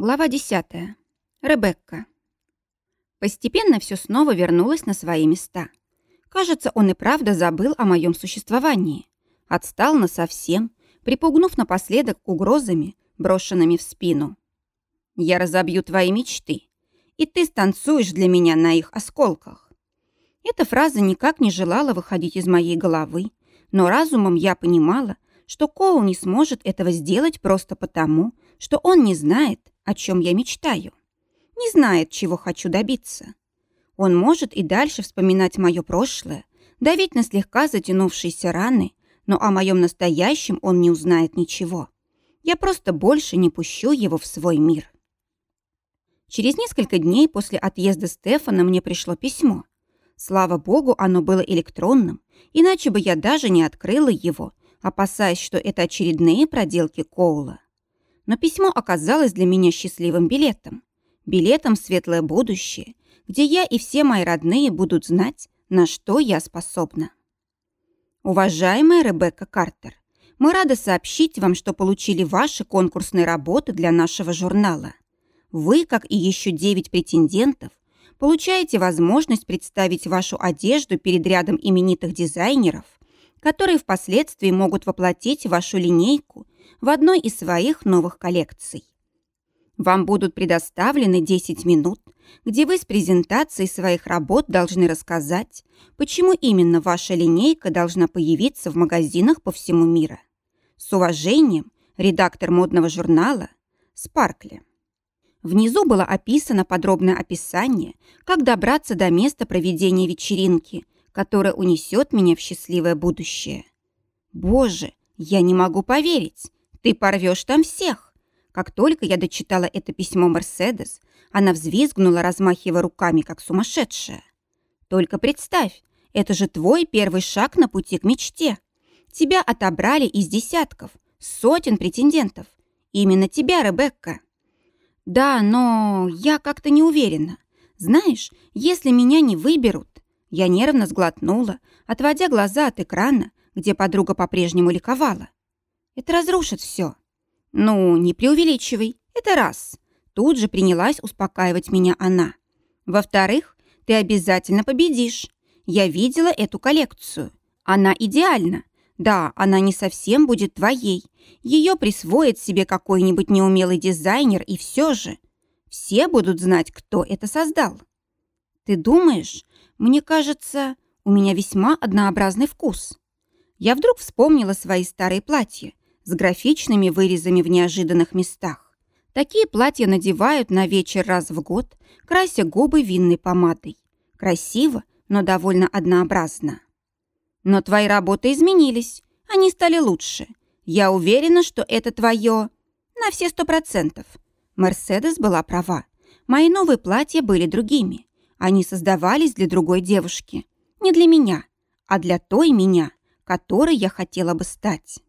Глава 10. Ребекка. Постепенно все снова вернулось на свои места. Кажется, он и правда забыл о моем существовании. Отстал насовсем, припугнув напоследок угрозами, брошенными в спину. «Я разобью твои мечты, и ты станцуешь для меня на их осколках». Эта фраза никак не желала выходить из моей головы, но разумом я понимала, что Коул не сможет этого сделать просто потому, что он не знает, о чем я мечтаю. Не знает, чего хочу добиться. Он может и дальше вспоминать мое прошлое, давить на слегка затянувшиеся раны, но о моем настоящем он не узнает ничего. Я просто больше не пущу его в свой мир. Через несколько дней после отъезда Стефана мне пришло письмо. Слава богу, оно было электронным, иначе бы я даже не открыла его, опасаясь, что это очередные проделки Коула но письмо оказалось для меня счастливым билетом. Билетом в светлое будущее, где я и все мои родные будут знать, на что я способна. Уважаемая Ребекка Картер, мы рады сообщить вам, что получили ваши конкурсные работы для нашего журнала. Вы, как и еще девять претендентов, получаете возможность представить вашу одежду перед рядом именитых дизайнеров, которые впоследствии могут воплотить вашу линейку в одной из своих новых коллекций. Вам будут предоставлены 10 минут, где вы с презентацией своих работ должны рассказать, почему именно ваша линейка должна появиться в магазинах по всему миру. С уважением, редактор модного журнала «Спаркли». Внизу было описано подробное описание, как добраться до места проведения вечеринки, которая унесет меня в счастливое будущее. Боже, я не могу поверить. Ты порвешь там всех. Как только я дочитала это письмо Мерседес, она взвизгнула, размахивая руками, как сумасшедшая. Только представь, это же твой первый шаг на пути к мечте. Тебя отобрали из десятков, сотен претендентов. Именно тебя, Ребекка. Да, но я как-то не уверена. Знаешь, если меня не выберут... Я нервно сглотнула, отводя глаза от экрана, где подруга по-прежнему ликовала. Это разрушит все. Ну, не преувеличивай. Это раз. Тут же принялась успокаивать меня она. Во-вторых, ты обязательно победишь. Я видела эту коллекцию. Она идеальна. Да, она не совсем будет твоей. Ее присвоит себе какой-нибудь неумелый дизайнер, и все же все будут знать, кто это создал. Ты думаешь? Мне кажется, у меня весьма однообразный вкус. Я вдруг вспомнила свои старые платья, с графичными вырезами в неожиданных местах. Такие платья надевают на вечер раз в год, крася губы винной помадой. Красиво, но довольно однообразно. Но твои работы изменились, они стали лучше. Я уверена, что это твое на все сто процентов. Мерседес была права. Мои новые платья были другими. Они создавались для другой девушки. Не для меня, а для той меня, которой я хотела бы стать.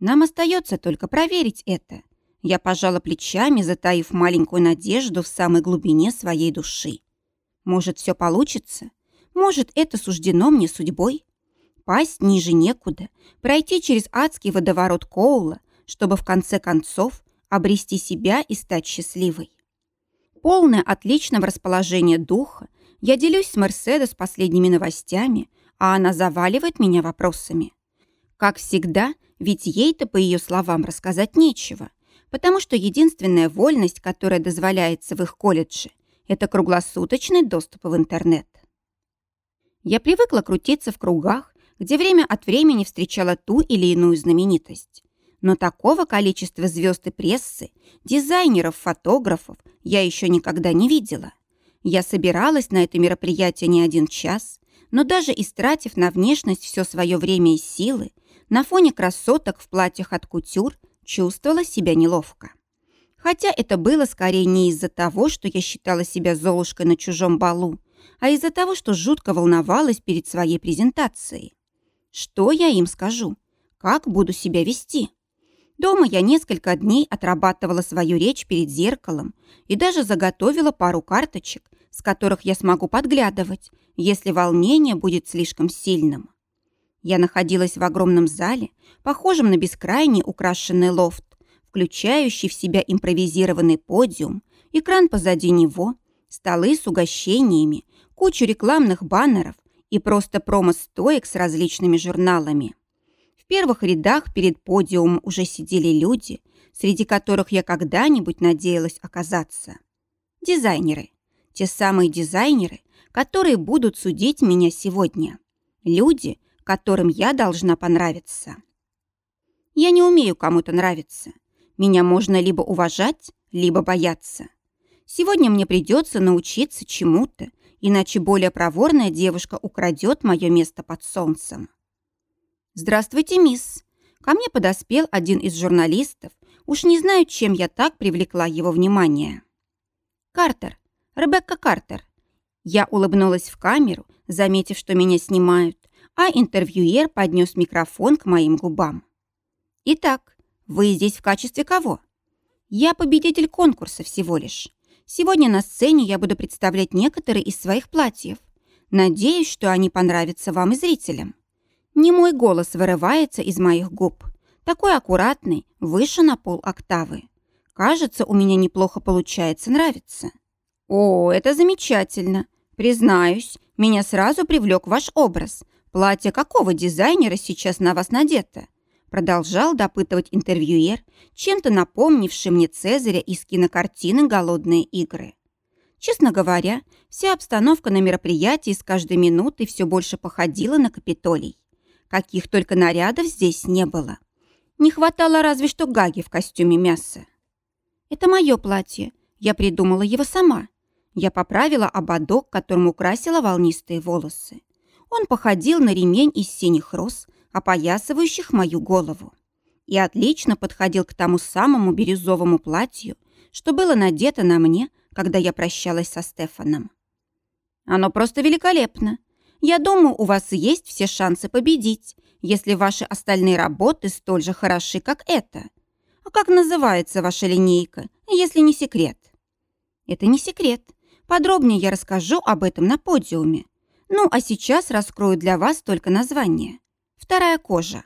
Нам остается только проверить это. Я пожала плечами, затаив маленькую надежду в самой глубине своей души. Может, все получится? Может, это суждено мне судьбой? Пасть ниже некуда, пройти через адский водоворот Коула, чтобы в конце концов обрести себя и стать счастливой. Полное отличного расположения духа, я делюсь с Мерседес последними новостями, а она заваливает меня вопросами. Как всегда, ведь ей-то, по ее словам, рассказать нечего, потому что единственная вольность, которая дозволяется в их колледже, это круглосуточный доступ в интернет. Я привыкла крутиться в кругах, где время от времени встречала ту или иную знаменитость. Но такого количества звезд и прессы, дизайнеров, фотографов я еще никогда не видела. Я собиралась на это мероприятие не один час, но даже истратив на внешность все свое время и силы, на фоне красоток в платьях от кутюр чувствовала себя неловко. Хотя это было скорее не из-за того, что я считала себя золушкой на чужом балу, а из-за того, что жутко волновалась перед своей презентацией. Что я им скажу? Как буду себя вести? Дома я несколько дней отрабатывала свою речь перед зеркалом и даже заготовила пару карточек, с которых я смогу подглядывать, если волнение будет слишком сильным. Я находилась в огромном зале, похожем на бескрайний украшенный лофт, включающий в себя импровизированный подиум, экран позади него, столы с угощениями, кучу рекламных баннеров и просто промо-стоек с различными журналами. В первых рядах перед подиумом уже сидели люди, среди которых я когда-нибудь надеялась оказаться. Дизайнеры. Те самые дизайнеры, которые будут судить меня сегодня. Люди, которым я должна понравиться. Я не умею кому-то нравиться. Меня можно либо уважать, либо бояться. Сегодня мне придется научиться чему-то, иначе более проворная девушка украдет мое место под солнцем. «Здравствуйте, мисс!» Ко мне подоспел один из журналистов. Уж не знаю, чем я так привлекла его внимание. «Картер. Ребекка Картер». Я улыбнулась в камеру, заметив, что меня снимают, а интервьюер поднес микрофон к моим губам. «Итак, вы здесь в качестве кого?» «Я победитель конкурса всего лишь. Сегодня на сцене я буду представлять некоторые из своих платьев. Надеюсь, что они понравятся вам и зрителям. Не мой голос вырывается из моих губ. Такой аккуратный, выше на пол октавы. Кажется, у меня неплохо получается нравится. О, это замечательно. Признаюсь, меня сразу привлек ваш образ. Платье какого дизайнера сейчас на вас надето? Продолжал допытывать интервьюер, чем-то напомнивший мне Цезаря из кинокартины «Голодные игры». Честно говоря, вся обстановка на мероприятии с каждой минутой все больше походила на Капитолий. Каких только нарядов здесь не было. Не хватало разве что Гаги в костюме мяса. «Это мое платье. Я придумала его сама». Я поправила ободок, которым украсила волнистые волосы. Он походил на ремень из синих роз, опоясывающих мою голову, и отлично подходил к тому самому бирюзовому платью, что было надето на мне, когда я прощалась со Стефаном. Оно просто великолепно. Я думаю, у вас есть все шансы победить, если ваши остальные работы столь же хороши, как это. А как называется ваша линейка, если не секрет? Это не секрет. Подробнее я расскажу об этом на подиуме. Ну, а сейчас раскрою для вас только название. Вторая кожа.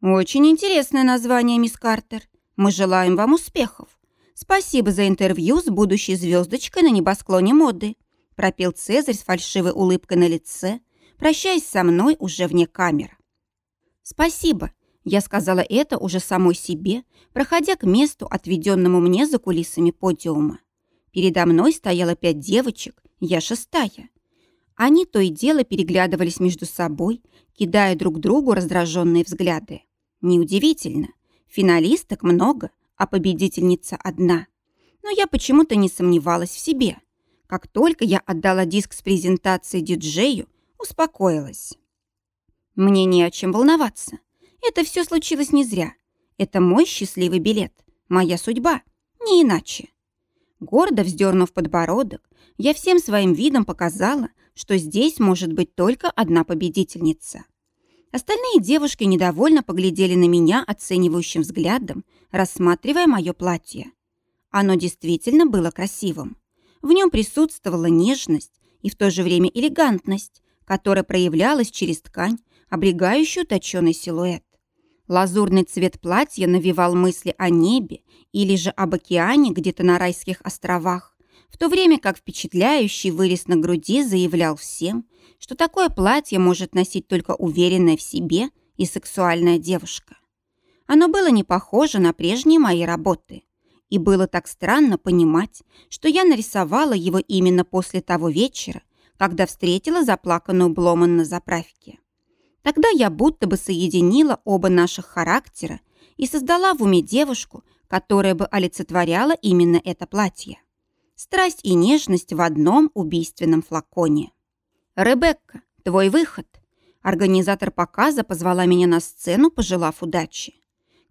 Очень интересное название, мисс Картер. Мы желаем вам успехов. Спасибо за интервью с будущей звездочкой на небосклоне моды. Пропел Цезарь с фальшивой улыбкой на лице, прощаясь со мной уже вне камер. Спасибо. Я сказала это уже самой себе, проходя к месту, отведенному мне за кулисами подиума. Передо мной стояло пять девочек, я шестая. Они то и дело переглядывались между собой, кидая друг другу раздраженные взгляды. Неудивительно. Финалисток много, а победительница одна. Но я почему-то не сомневалась в себе. Как только я отдала диск с презентацией диджею, успокоилась. Мне не о чем волноваться. Это все случилось не зря. Это мой счастливый билет, моя судьба, не иначе. Гордо вздернув подбородок, я всем своим видом показала, что здесь может быть только одна победительница. Остальные девушки недовольно поглядели на меня оценивающим взглядом, рассматривая мое платье. Оно действительно было красивым. В нем присутствовала нежность и в то же время элегантность, которая проявлялась через ткань, облегающую точеный силуэт. Лазурный цвет платья навевал мысли о небе или же об океане где-то на райских островах, в то время как впечатляющий вырез на груди заявлял всем, что такое платье может носить только уверенная в себе и сексуальная девушка. Оно было не похоже на прежние мои работы. И было так странно понимать, что я нарисовала его именно после того вечера, когда встретила заплаканную Бломан на заправке. Тогда я будто бы соединила оба наших характера и создала в уме девушку, которая бы олицетворяла именно это платье страсть и нежность в одном убийственном флаконе. «Ребекка, твой выход!» Организатор показа позвала меня на сцену, пожелав удачи.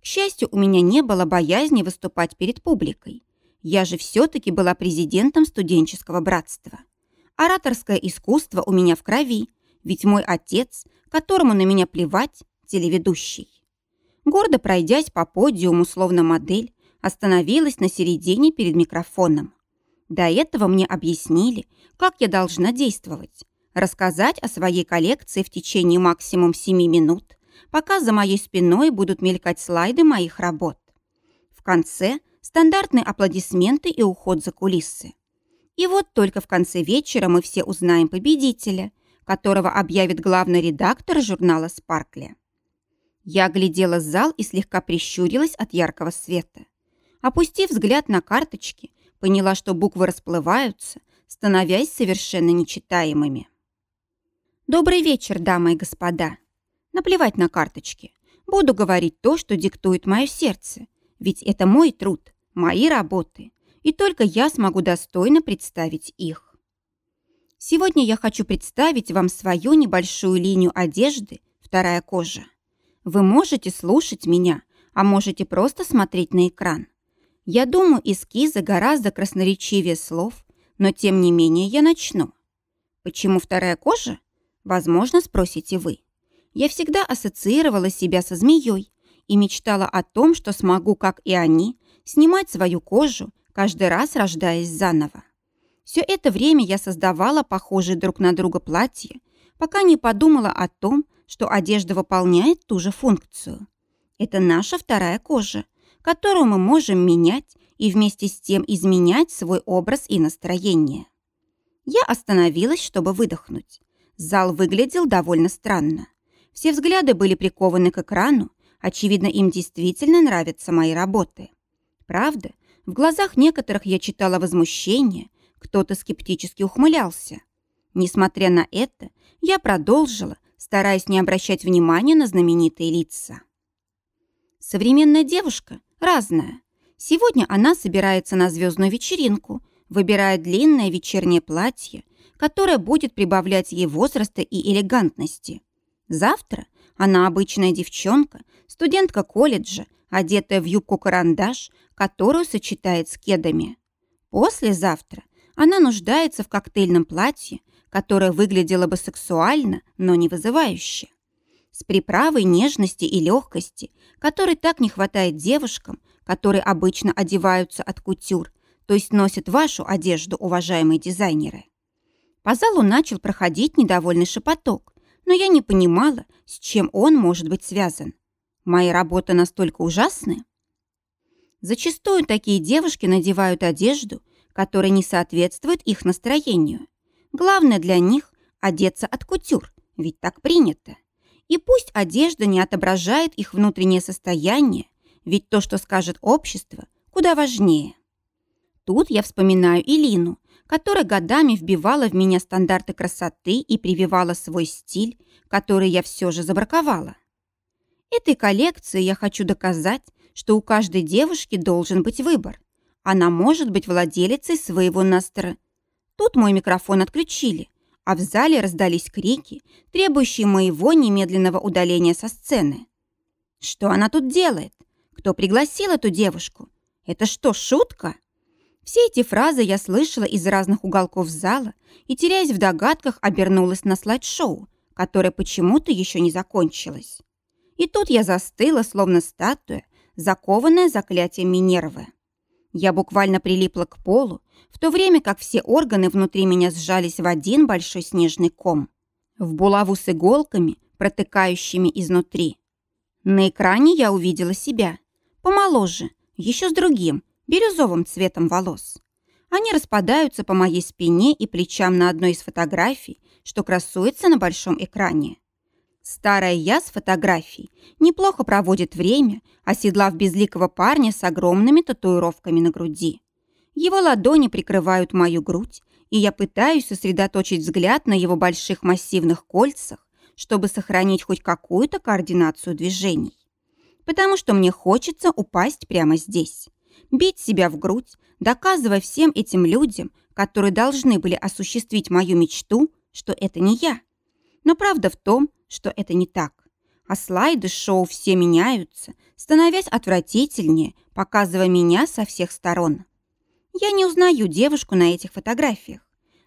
К счастью, у меня не было боязни выступать перед публикой. Я же все-таки была президентом студенческого братства. Ораторское искусство у меня в крови, ведь мой отец, которому на меня плевать, телеведущий. Гордо пройдясь по подиуму, словно модель, остановилась на середине перед микрофоном. До этого мне объяснили, как я должна действовать. Рассказать о своей коллекции в течение максимум 7 минут, пока за моей спиной будут мелькать слайды моих работ. В конце – стандартные аплодисменты и уход за кулисы. И вот только в конце вечера мы все узнаем победителя, которого объявит главный редактор журнала «Спаркли». Я оглядела зал и слегка прищурилась от яркого света. Опустив взгляд на карточки, поняла, что буквы расплываются, становясь совершенно нечитаемыми. «Добрый вечер, дамы и господа. Наплевать на карточки. Буду говорить то, что диктует мое сердце, ведь это мой труд, мои работы, и только я смогу достойно представить их. Сегодня я хочу представить вам свою небольшую линию одежды «Вторая кожа». Вы можете слушать меня, а можете просто смотреть на экран. Я думаю, эскизы гораздо красноречивее слов, но тем не менее я начну. Почему вторая кожа? Возможно, спросите вы. Я всегда ассоциировала себя со змеей и мечтала о том, что смогу, как и они, снимать свою кожу, каждый раз рождаясь заново. Все это время я создавала похожие друг на друга платья, пока не подумала о том, что одежда выполняет ту же функцию. Это наша вторая кожа – которую мы можем менять и вместе с тем изменять свой образ и настроение. Я остановилась, чтобы выдохнуть. Зал выглядел довольно странно. Все взгляды были прикованы к экрану, очевидно, им действительно нравятся мои работы. Правда, в глазах некоторых я читала возмущение, кто-то скептически ухмылялся. Несмотря на это, я продолжила, стараясь не обращать внимания на знаменитые лица. Современная девушка разная. Сегодня она собирается на звездную вечеринку, выбирая длинное вечернее платье, которое будет прибавлять ей возраста и элегантности. Завтра она обычная девчонка, студентка колледжа, одетая в юбку-карандаш, которую сочетает с кедами. Послезавтра она нуждается в коктейльном платье, которое выглядело бы сексуально, но не вызывающе. С приправой нежности и легкости, которой так не хватает девушкам, которые обычно одеваются от кутюр, то есть носят вашу одежду, уважаемые дизайнеры. По залу начал проходить недовольный шепоток, но я не понимала, с чем он может быть связан. Мои работы настолько ужасны. Зачастую такие девушки надевают одежду, которая не соответствует их настроению. Главное для них – одеться от кутюр, ведь так принято. И пусть одежда не отображает их внутреннее состояние, ведь то, что скажет общество, куда важнее. Тут я вспоминаю Илину, которая годами вбивала в меня стандарты красоты и прививала свой стиль, который я все же забраковала. Этой коллекции я хочу доказать, что у каждой девушки должен быть выбор. Она может быть владелицей своего настро. Тут мой микрофон отключили, а в зале раздались крики, требующие моего немедленного удаления со сцены. Что она тут делает? Кто пригласил эту девушку? Это что, шутка? Все эти фразы я слышала из разных уголков зала и, теряясь в догадках, обернулась на слайд-шоу, которое почему-то еще не закончилось. И тут я застыла, словно статуя, закованная заклятием Минервы. Я буквально прилипла к полу, в то время как все органы внутри меня сжались в один большой снежный ком. В булаву с иголками, протыкающими изнутри. На экране я увидела себя. Помоложе, еще с другим, бирюзовым цветом волос. Они распадаются по моей спине и плечам на одной из фотографий, что красуется на большом экране. Старая я с фотографий неплохо проводит время, оседлав безликого парня с огромными татуировками на груди. Его ладони прикрывают мою грудь, и я пытаюсь сосредоточить взгляд на его больших массивных кольцах, чтобы сохранить хоть какую-то координацию движений. Потому что мне хочется упасть прямо здесь, бить себя в грудь, доказывая всем этим людям, которые должны были осуществить мою мечту, что это не я. Но правда в том, что это не так. А слайды шоу все меняются, становясь отвратительнее, показывая меня со всех сторон. Я не узнаю девушку на этих фотографиях.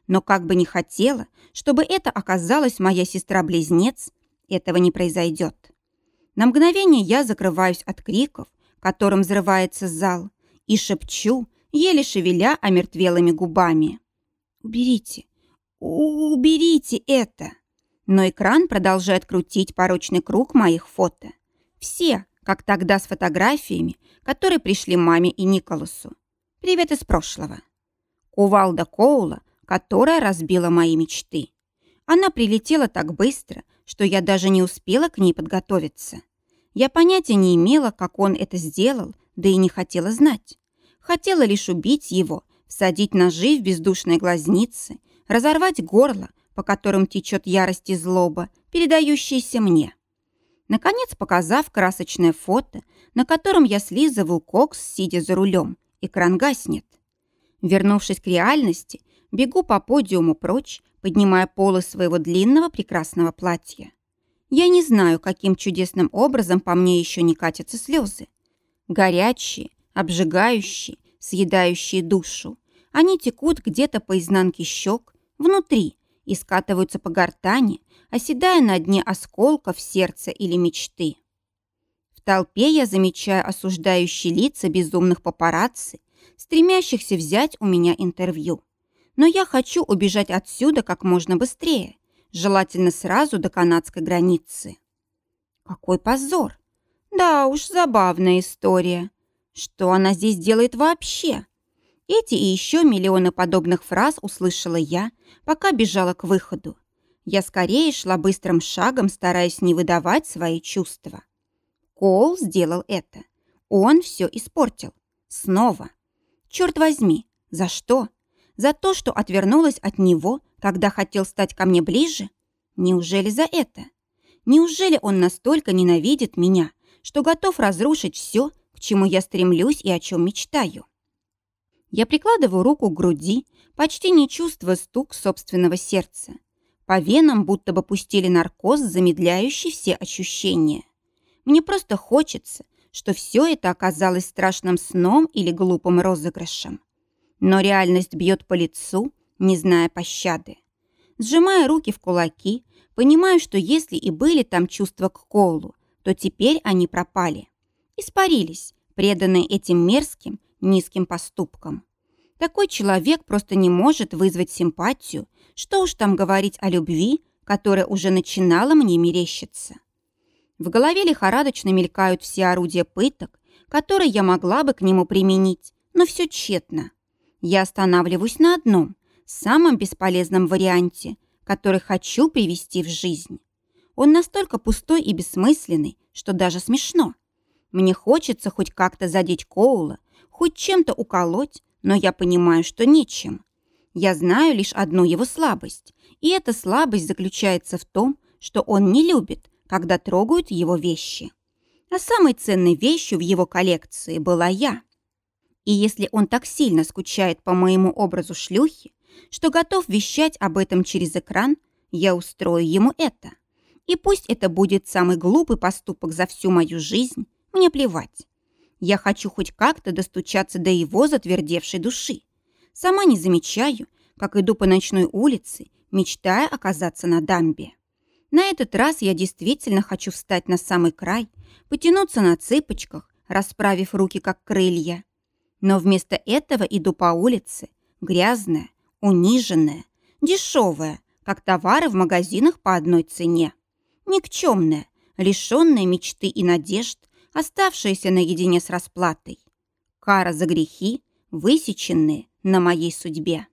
Но как бы ни хотела, чтобы это оказалась моя сестра-близнец, этого не произойдет. На мгновение я закрываюсь от криков, которым взрывается зал, и шепчу, еле шевеля омертвелыми губами. «Уберите, уберите это!» Но экран продолжает крутить порочный круг моих фото. Все, как тогда с фотографиями, которые пришли маме и Николасу. Привет из прошлого. Кувалда Коула, которая разбила мои мечты. Она прилетела так быстро, что я даже не успела к ней подготовиться. Я понятия не имела, как он это сделал, да и не хотела знать. Хотела лишь убить его, всадить ножи в бездушные глазницы, разорвать горло, по которым течет ярость и злоба, передающиеся мне. Наконец, показав красочное фото, на котором я слизываю кокс, сидя за рулем, экран гаснет. Вернувшись к реальности, бегу по подиуму прочь, поднимая полы своего длинного прекрасного платья. Я не знаю, каким чудесным образом по мне еще не катятся слезы. Горячие, обжигающие, съедающие душу. Они текут где-то по изнанке щек, внутри, и скатываются по гортани, оседая на дне осколков сердца или мечты. В толпе я замечаю осуждающие лица безумных папарацци, стремящихся взять у меня интервью. Но я хочу убежать отсюда как можно быстрее, желательно сразу до канадской границы. Какой позор! Да уж, забавная история. Что она здесь делает вообще? Эти и еще миллионы подобных фраз услышала я, пока бежала к выходу. Я скорее шла быстрым шагом, стараясь не выдавать свои чувства. Коул сделал это. Он все испортил. Снова. Черт возьми, за что? За то, что отвернулась от него, когда хотел стать ко мне ближе? Неужели за это? Неужели он настолько ненавидит меня, что готов разрушить все, к чему я стремлюсь и о чем мечтаю? Я прикладываю руку к груди, почти не чувствуя стук собственного сердца. По венам будто бы пустили наркоз, замедляющий все ощущения. Мне просто хочется, что все это оказалось страшным сном или глупым розыгрышем. Но реальность бьет по лицу, не зная пощады. Сжимая руки в кулаки, понимаю, что если и были там чувства к Коулу, то теперь они пропали. Испарились, преданные этим мерзким, низким поступкам. Такой человек просто не может вызвать симпатию, что уж там говорить о любви, которая уже начинала мне мерещиться. В голове лихорадочно мелькают все орудия пыток, которые я могла бы к нему применить, но все тщетно. Я останавливаюсь на одном, самом бесполезном варианте, который хочу привести в жизнь. Он настолько пустой и бессмысленный, что даже смешно. Мне хочется хоть как-то задеть Коула, хоть чем-то уколоть, но я понимаю, что нечем. Я знаю лишь одну его слабость, и эта слабость заключается в том, что он не любит, когда трогают его вещи. А самой ценной вещью в его коллекции была я. И если он так сильно скучает по моему образу шлюхи, что готов вещать об этом через экран, я устрою ему это. И пусть это будет самый глупый поступок за всю мою жизнь, мне плевать. Я хочу хоть как-то достучаться до его затвердевшей души. Сама не замечаю, как иду по ночной улице, мечтая оказаться на дамбе. На этот раз я действительно хочу встать на самый край, потянуться на цыпочках, расправив руки как крылья, но вместо этого иду по улице, грязная, униженная, дешевая, как товары в магазинах по одной цене. Никчемная, лишенная мечты и надежд, оставшаяся наедине с расплатой. Кара за грехи, высеченные на моей судьбе.